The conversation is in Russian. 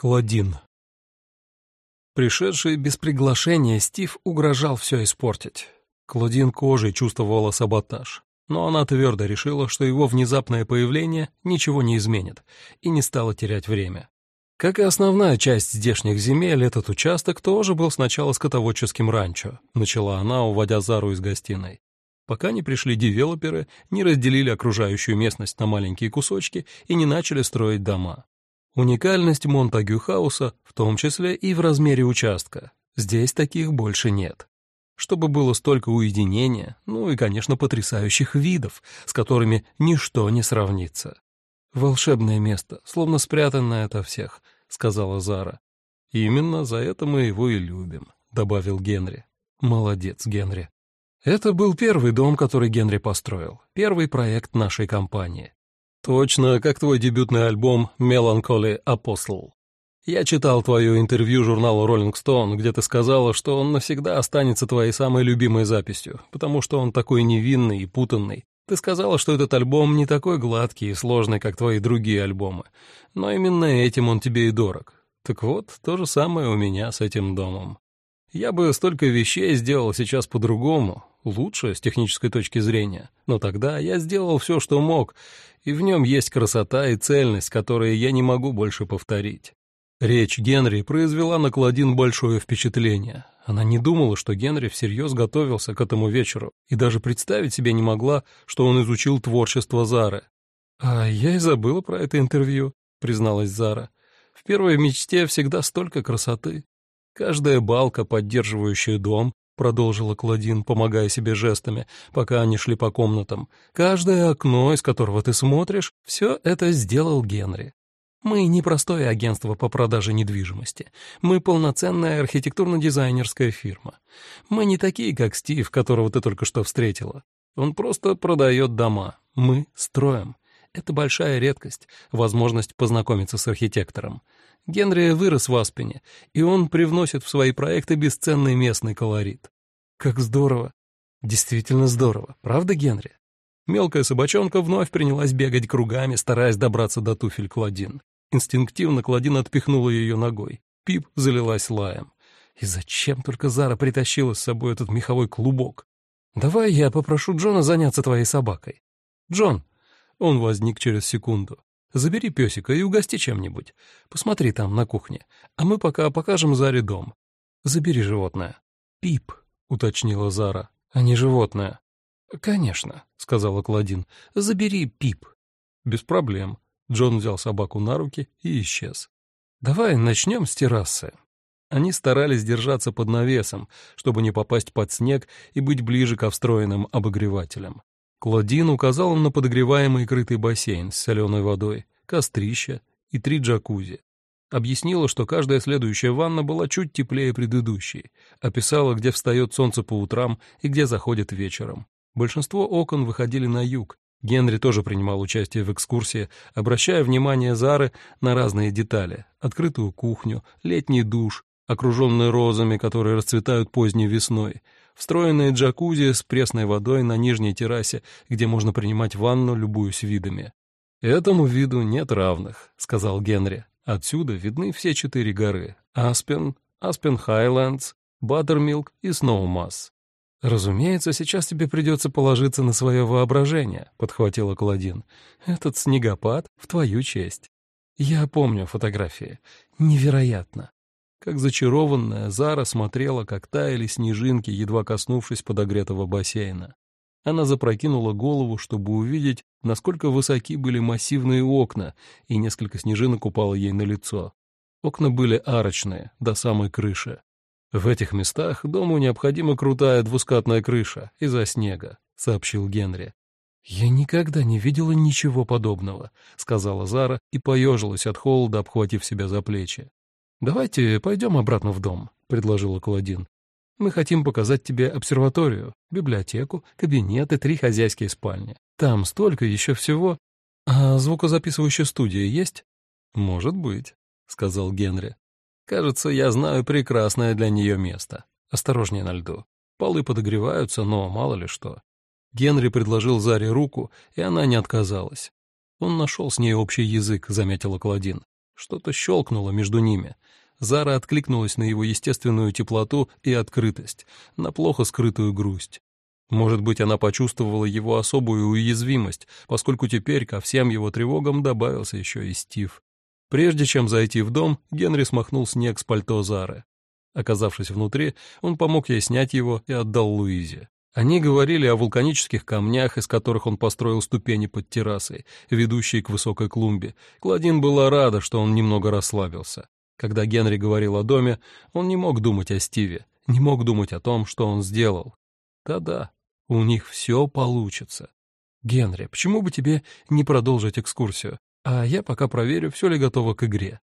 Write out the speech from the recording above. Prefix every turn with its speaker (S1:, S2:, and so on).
S1: Клодин. Пришедший без приглашения Стив угрожал все испортить. Клодин кожей чувствовала саботаж, но она твердо решила, что его внезапное появление ничего не изменит, и не стала терять время. Как и основная часть здешних земель, этот участок тоже был сначала скотоводческим ранчо, начала она, уводя Зару из гостиной. Пока не пришли девелоперы, не разделили окружающую местность на маленькие кусочки и не начали строить дома. Уникальность Монтагю-хауса в том числе и в размере участка. Здесь таких больше нет. Чтобы было столько уединения, ну и, конечно, потрясающих видов, с которыми ничто не сравнится. «Волшебное место, словно спрятанное ото всех», — сказала Зара. «Именно за это мы его и любим», — добавил Генри. «Молодец, Генри». Это был первый дом, который Генри построил, первый проект нашей компании. Точно, как твой дебютный альбом «Melancholy Apostle». Я читал твое интервью журналу Rolling Stone, где ты сказала, что он навсегда останется твоей самой любимой записью, потому что он такой невинный и путанный. Ты сказала, что этот альбом не такой гладкий и сложный, как твои другие альбомы, но именно этим он тебе и дорог. Так вот, то же самое у меня с этим домом. Я бы столько вещей сделал сейчас по-другому, лучше с технической точки зрения, но тогда я сделал все, что мог, и в нем есть красота и цельность, которые я не могу больше повторить. Речь Генри произвела на Клодин большое впечатление. Она не думала, что Генри всерьез готовился к этому вечеру, и даже представить себе не могла, что он изучил творчество Зары. «А я и забыла про это интервью», — призналась Зара. «В первой мечте всегда столько красоты. Каждая балка, поддерживающая дом, продолжила Клодин, помогая себе жестами, пока они шли по комнатам. «Каждое окно, из которого ты смотришь, все это сделал Генри. Мы не простое агентство по продаже недвижимости. Мы полноценная архитектурно-дизайнерская фирма. Мы не такие, как Стив, которого ты только что встретила. Он просто продает дома. Мы строим. Это большая редкость, возможность познакомиться с архитектором. Генри вырос в Аспене, и он привносит в свои проекты бесценный местный колорит. Как здорово! Действительно здорово, правда, Генри? Мелкая собачонка вновь принялась бегать кругами, стараясь добраться до туфель Кладин. Инстинктивно Кладин отпихнула ее ногой. Пип залилась лаем. И зачем только Зара притащила с собой этот меховой клубок? «Давай я попрошу Джона заняться твоей собакой». «Джон!» Он возник через секунду. Забери песика и угости чем-нибудь. Посмотри там, на кухне. А мы пока покажем Заре дом. Забери животное». «Пип», — уточнила Зара, — «а не животное». «Конечно», — сказала Кладин. «Забери Пип». «Без проблем». Джон взял собаку на руки и исчез. «Давай начнем с террасы». Они старались держаться под навесом, чтобы не попасть под снег и быть ближе к встроенным обогревателям. Клодин указал на подогреваемый крытый бассейн с соленой водой, кострище и три джакузи. Объяснила, что каждая следующая ванна была чуть теплее предыдущей. Описала, где встает солнце по утрам и где заходит вечером. Большинство окон выходили на юг. Генри тоже принимал участие в экскурсии, обращая внимание Зары на разные детали. Открытую кухню, летний душ, окруженный розами, которые расцветают поздней весной, встроенные джакузи с пресной водой на нижней террасе, где можно принимать ванну, любуясь видами. «Этому виду нет равных», — сказал Генри. «Отсюда видны все четыре горы — Аспен, Аспен Хайлендс, Баттермилк и Сноумасс». «Разумеется, сейчас тебе придется положиться на свое воображение», — подхватила Кладин. «Этот снегопад в твою честь. Я помню фотографии. Невероятно. Как зачарованная, Зара смотрела, как таяли снежинки, едва коснувшись подогретого бассейна. Она запрокинула голову, чтобы увидеть, насколько высоки были массивные окна, и несколько снежинок упало ей на лицо. Окна были арочные, до самой крыши. «В этих местах дому необходима крутая двускатная крыша из-за снега», — сообщил Генри. «Я никогда не видела ничего подобного», — сказала Зара и поежилась от холода, обхватив себя за плечи. «Давайте пойдем обратно в дом», — предложила Клодин. «Мы хотим показать тебе обсерваторию, библиотеку, кабинет и три хозяйские спальни. Там столько еще всего. А звукозаписывающая студия есть?» «Может быть», — сказал Генри. «Кажется, я знаю прекрасное для нее место. Осторожнее на льду. Полы подогреваются, но мало ли что». Генри предложил Заре руку, и она не отказалась. Он нашел с ней общий язык, заметила Клодин. Что-то щелкнуло между ними. Зара откликнулась на его естественную теплоту и открытость, на плохо скрытую грусть. Может быть, она почувствовала его особую уязвимость, поскольку теперь ко всем его тревогам добавился еще и Стив. Прежде чем зайти в дом, Генри смахнул снег с пальто Зары. Оказавшись внутри, он помог ей снять его и отдал Луизе. Они говорили о вулканических камнях, из которых он построил ступени под террасой, ведущие к высокой клумбе. Кладин была рада, что он немного расслабился. Когда Генри говорил о доме, он не мог думать о Стиве, не мог думать о том, что он сделал. Да-да, у них все получится. Генри, почему бы тебе не продолжить экскурсию? А я пока проверю, все ли готово к игре.